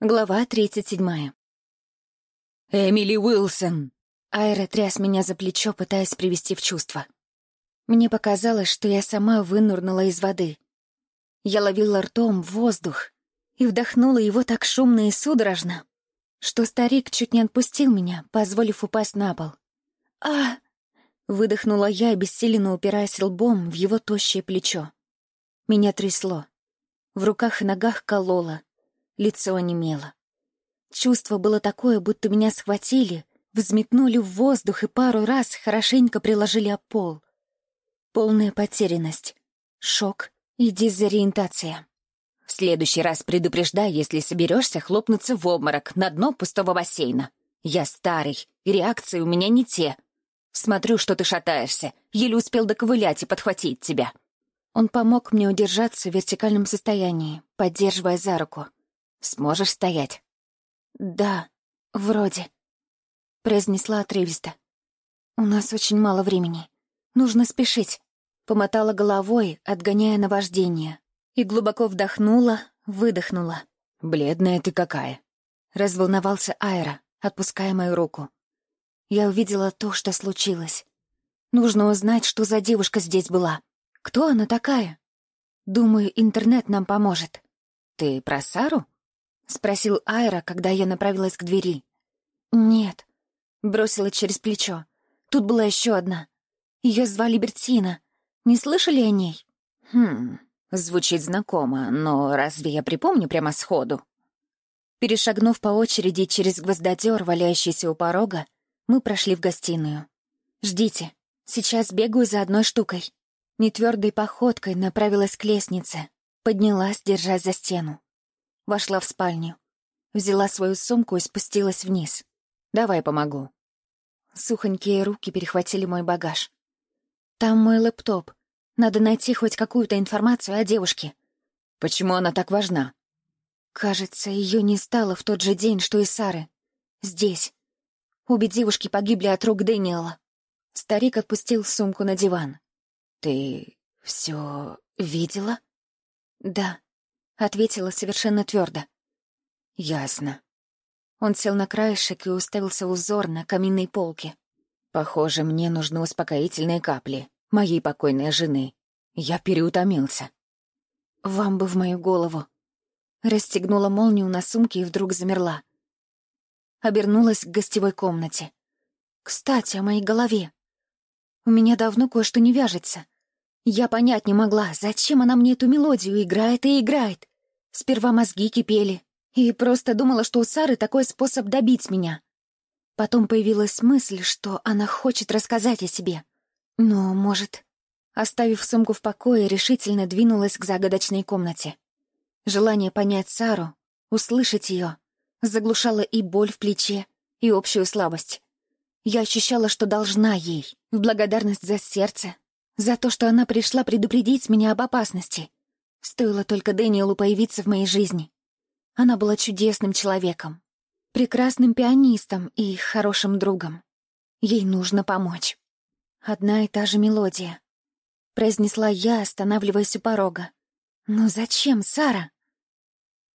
Глава 37. «Эмили Уилсон!» Айра тряс меня за плечо, пытаясь привести в чувство. Мне показалось, что я сама вынурнула из воды. Я ловила ртом воздух и вдохнула его так шумно и судорожно, что старик чуть не отпустил меня, позволив упасть на пол. а Выдохнула я, обессиленно упираясь лбом в его тощее плечо. Меня трясло. В руках и ногах кололо, лицо онемело. Чувство было такое, будто меня схватили, взметнули в воздух и пару раз хорошенько приложили о пол. Полная потерянность, шок и дезориентация. В следующий раз предупреждай, если соберешься хлопнуться в обморок на дно пустого бассейна. Я старый, реакции у меня не те. Смотрю, что ты шатаешься, еле успел доковылять и подхватить тебя. Он помог мне удержаться в вертикальном состоянии, поддерживая за руку. Сможешь стоять?» «Да, вроде», — произнесла отрывисто. «У нас очень мало времени. Нужно спешить», — помотала головой, отгоняя наваждение, и глубоко вдохнула, выдохнула. «Бледная ты какая!» — разволновался Айра, отпуская мою руку. Я увидела то, что случилось. Нужно узнать, что за девушка здесь была. Кто она такая? Думаю, интернет нам поможет. Ты про Сару? — спросил Айра, когда я направилась к двери. «Нет», — бросила через плечо. «Тут была еще одна. Ее звали Бертина. Не слышали о ней?» «Хм, звучит знакомо, но разве я припомню прямо сходу?» Перешагнув по очереди через гвоздодер, валяющийся у порога, мы прошли в гостиную. «Ждите, сейчас бегаю за одной штукой». Нетвердой походкой направилась к лестнице, поднялась, держась за стену. Вошла в спальню. Взяла свою сумку и спустилась вниз. «Давай помогу». Сухонькие руки перехватили мой багаж. «Там мой лэптоп. Надо найти хоть какую-то информацию о девушке». «Почему она так важна?» «Кажется, ее не стало в тот же день, что и Сары. Здесь. Обе девушки погибли от рук Дэниела». Старик отпустил сумку на диван. «Ты все видела?» «Да», Ответила совершенно твердо. «Ясно». Он сел на краешек и уставился узор на каминной полке. «Похоже, мне нужны успокоительные капли. Моей покойной жены. Я переутомился». «Вам бы в мою голову». Расстегнула молнию на сумке и вдруг замерла. Обернулась к гостевой комнате. «Кстати, о моей голове. У меня давно кое-что не вяжется. Я понять не могла, зачем она мне эту мелодию играет и играет. Сперва мозги кипели, и просто думала, что у Сары такой способ добить меня. Потом появилась мысль, что она хочет рассказать о себе. Но, может... Оставив сумку в покое, решительно двинулась к загадочной комнате. Желание понять Сару, услышать ее, заглушало и боль в плече, и общую слабость. Я ощущала, что должна ей, в благодарность за сердце, за то, что она пришла предупредить меня об опасности. Стоило только Дэниелу появиться в моей жизни. Она была чудесным человеком, прекрасным пианистом и хорошим другом. Ей нужно помочь. Одна и та же мелодия. Произнесла я, останавливаясь у порога. «Ну зачем, Сара?»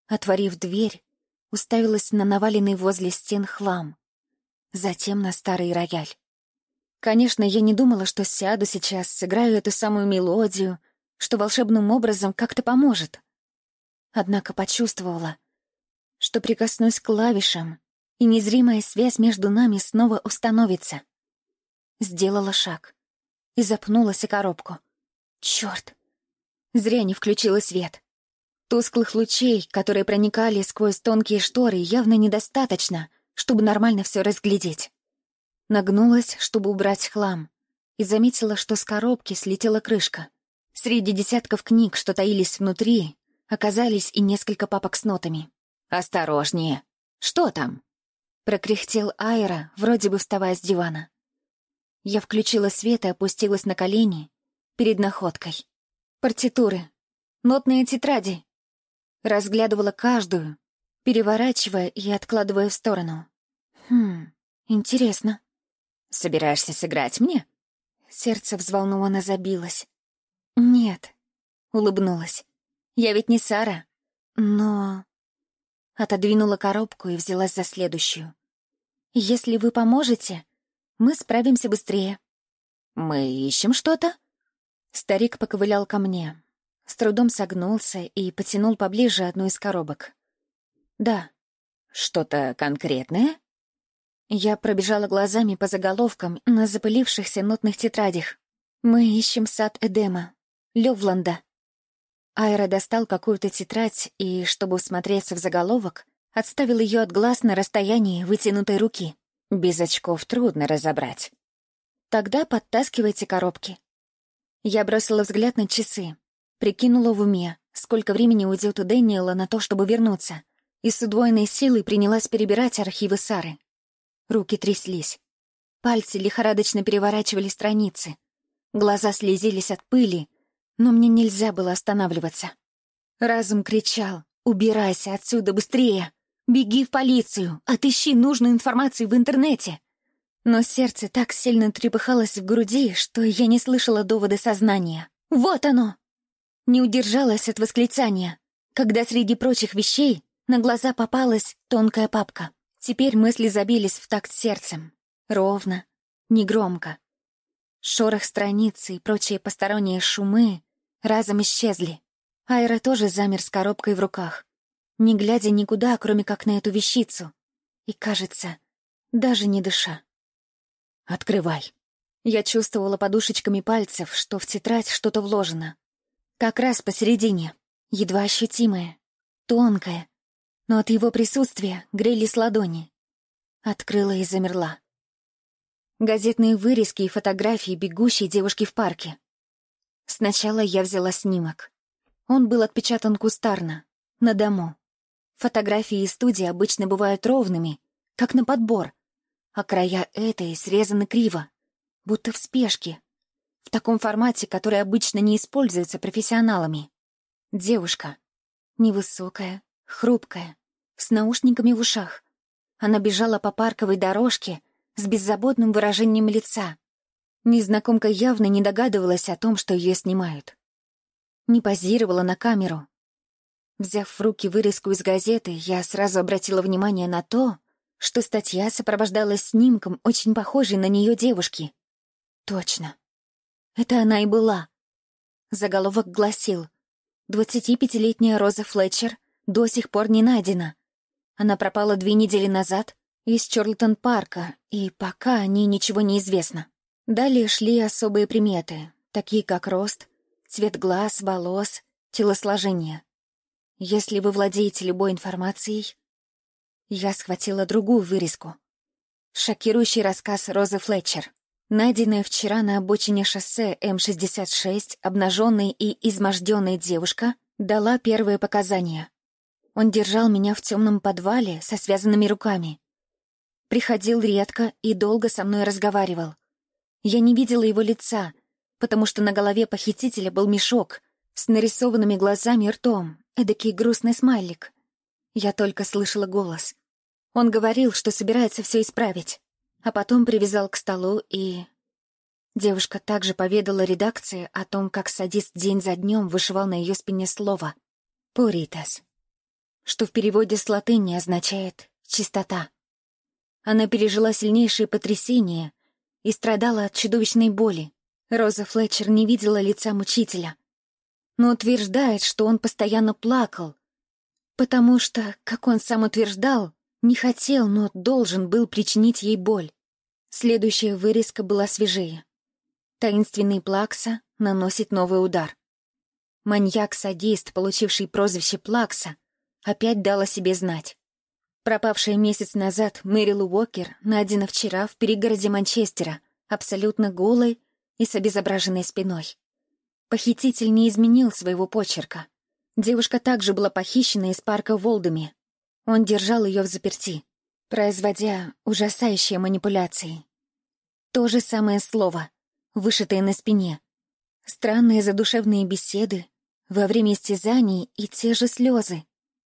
Отворив дверь, уставилась на наваленный возле стен хлам. Затем на старый рояль. Конечно, я не думала, что сяду сейчас, сыграю эту самую мелодию, что волшебным образом как-то поможет. Однако почувствовала, что прикоснусь к клавишам, и незримая связь между нами снова установится. Сделала шаг и запнулась о коробку. Чёрт! Зря не включила свет. Тусклых лучей, которые проникали сквозь тонкие шторы, явно недостаточно, чтобы нормально все разглядеть. Нагнулась, чтобы убрать хлам, и заметила, что с коробки слетела крышка. Среди десятков книг, что таились внутри, оказались и несколько папок с нотами. «Осторожнее! Что там?» Прокряхтел Айра, вроде бы вставая с дивана. Я включила свет и опустилась на колени перед находкой. Партитуры, нотные тетради. Разглядывала каждую, переворачивая и откладывая в сторону. Хм, интересно. Собираешься сыграть мне?» Сердце взволнованно забилось. «Нет», — улыбнулась. «Я ведь не Сара. Но...» Отодвинула коробку и взялась за следующую. «Если вы поможете, мы справимся быстрее». «Мы ищем что-то?» Старик поковылял ко мне, с трудом согнулся и потянул поближе одну из коробок. «Да». «Что-то конкретное?» Я пробежала глазами по заголовкам на запылившихся нотных тетрадях. «Мы ищем сад Эдема, Левланда». Айра достал какую-то тетрадь и, чтобы усмотреться в заголовок, отставил ее от глаз на расстоянии вытянутой руки. Без очков трудно разобрать. Тогда подтаскивайте коробки. Я бросила взгляд на часы, прикинула в уме, сколько времени уйдет у Дэниела на то, чтобы вернуться, и с удвоенной силой принялась перебирать архивы Сары. Руки тряслись. Пальцы лихорадочно переворачивали страницы. Глаза слезились от пыли, но мне нельзя было останавливаться. Разум кричал «Убирайся отсюда быстрее! Беги в полицию! Отыщи нужную информацию в интернете!» Но сердце так сильно трепыхалось в груди, что я не слышала довода сознания. «Вот оно!» Не удержалась от восклицания, когда среди прочих вещей на глаза попалась тонкая папка. Теперь мысли забились в такт сердцем. Ровно, негромко. Шорох страницы и прочие посторонние шумы разом исчезли. Айра тоже замер с коробкой в руках, не глядя никуда, кроме как на эту вещицу. И, кажется, даже не дыша. «Открывай». Я чувствовала подушечками пальцев, что в тетрадь что-то вложено. Как раз посередине, едва ощутимое, тонкое, но от его присутствия грелись ладони. Открыла и замерла. Газетные вырезки и фотографии бегущей девушки в парке. Сначала я взяла снимок. Он был отпечатан кустарно, на дому. Фотографии из студии обычно бывают ровными, как на подбор, а края этой срезаны криво, будто в спешке, в таком формате, который обычно не используется профессионалами. Девушка. Невысокая, хрупкая, с наушниками в ушах. Она бежала по парковой дорожке с беззаботным выражением лица. Незнакомка явно не догадывалась о том, что ее снимают. Не позировала на камеру. Взяв в руки вырезку из газеты, я сразу обратила внимание на то, что статья сопровождалась снимком очень похожей на нее девушки. Точно. Это она и была. Заголовок гласил «25-летняя Роза Флетчер до сих пор не найдена. Она пропала две недели назад из Чорлтон-парка, и пока о ней ничего не известно. Далее шли особые приметы, такие как рост, цвет глаз, волос, телосложение. Если вы владеете любой информацией... Я схватила другую вырезку. Шокирующий рассказ Розы Флетчер. Найденная вчера на обочине шоссе М-66 обнаженная и изможденная девушка дала первые показания. Он держал меня в темном подвале со связанными руками. Приходил редко и долго со мной разговаривал. Я не видела его лица, потому что на голове похитителя был мешок с нарисованными глазами и ртом, эдакий грустный смайлик. Я только слышала голос. Он говорил, что собирается все исправить, а потом привязал к столу и... Девушка также поведала редакции о том, как садист день за днем вышивал на ее спине слово «пуритас», что в переводе с латыни означает «чистота». Она пережила сильнейшие потрясения и страдала от чудовищной боли. Роза Флетчер не видела лица мучителя, но утверждает, что он постоянно плакал, потому что, как он сам утверждал, не хотел, но должен был причинить ей боль. Следующая вырезка была свежее. Таинственный Плакса наносит новый удар. Маньяк-садист, получивший прозвище Плакса, опять дал о себе знать. Пропавшая месяц назад Мэрил Уокер найдена вчера в перегороде Манчестера, абсолютно голой и с обезображенной спиной. Похититель не изменил своего почерка. Девушка также была похищена из парка в Волдеме. Он держал ее в заперти, производя ужасающие манипуляции. То же самое слово, вышитое на спине. Странные задушевные беседы, во время истязаний и те же слезы,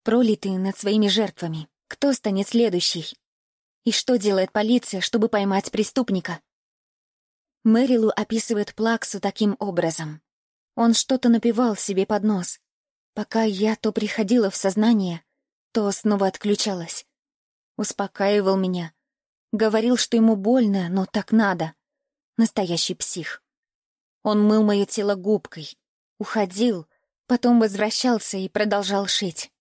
пролитые над своими жертвами. Кто станет следующий? И что делает полиция, чтобы поймать преступника? Мэрилу описывает Плаксу таким образом. Он что-то напевал себе под нос, пока я то приходила в сознание, то снова отключалась. Успокаивал меня. Говорил, что ему больно, но так надо. Настоящий псих. Он мыл мое тело губкой, уходил, потом возвращался и продолжал шить.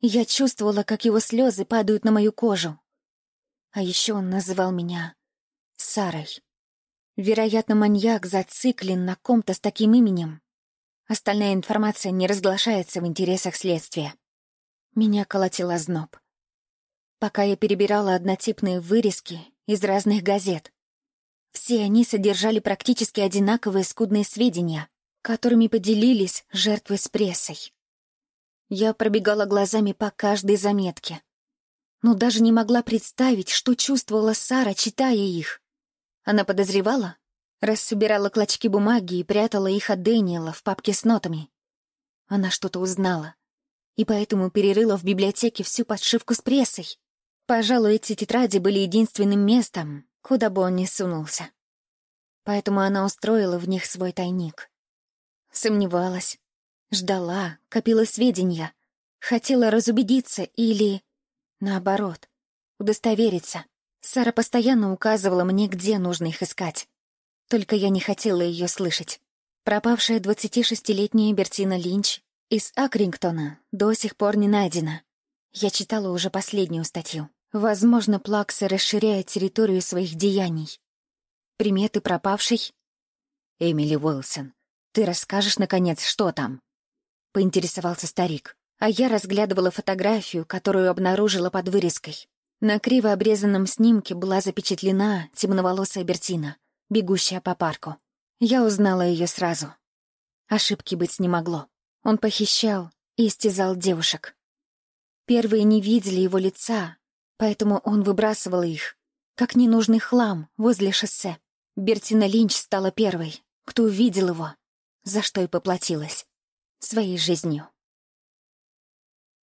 Я чувствовала, как его слезы падают на мою кожу. А еще он называл меня Сарой. Вероятно, маньяк зациклен на ком-то с таким именем. Остальная информация не разглашается в интересах следствия. Меня колотил озноб. Пока я перебирала однотипные вырезки из разных газет. Все они содержали практически одинаковые скудные сведения, которыми поделились жертвы с прессой. Я пробегала глазами по каждой заметке, но даже не могла представить, что чувствовала Сара, читая их. Она подозревала, раз собирала клочки бумаги и прятала их от Дэниела в папке с нотами. Она что-то узнала, и поэтому перерыла в библиотеке всю подшивку с прессой. Пожалуй, эти тетради были единственным местом, куда бы он ни сунулся. Поэтому она устроила в них свой тайник. Сомневалась, ждала, копила сведения, хотела разубедиться или, наоборот, удостовериться. Сара постоянно указывала мне, где нужно их искать. Только я не хотела ее слышать. Пропавшая 26-летняя Бертина Линч из Акрингтона до сих пор не найдена. Я читала уже последнюю статью. Возможно, Плакса расширяет территорию своих деяний. Приметы пропавшей? Эмили Уилсон, ты расскажешь, наконец, что там? Поинтересовался старик. А я разглядывала фотографию, которую обнаружила под вырезкой. На криво обрезанном снимке была запечатлена темноволосая Бертина, бегущая по парку. Я узнала ее сразу. Ошибки быть не могло. Он похищал и истязал девушек. Первые не видели его лица, поэтому он выбрасывал их, как ненужный хлам возле шоссе. Бертина Линч стала первой, кто увидел его, за что и поплатилась своей жизнью.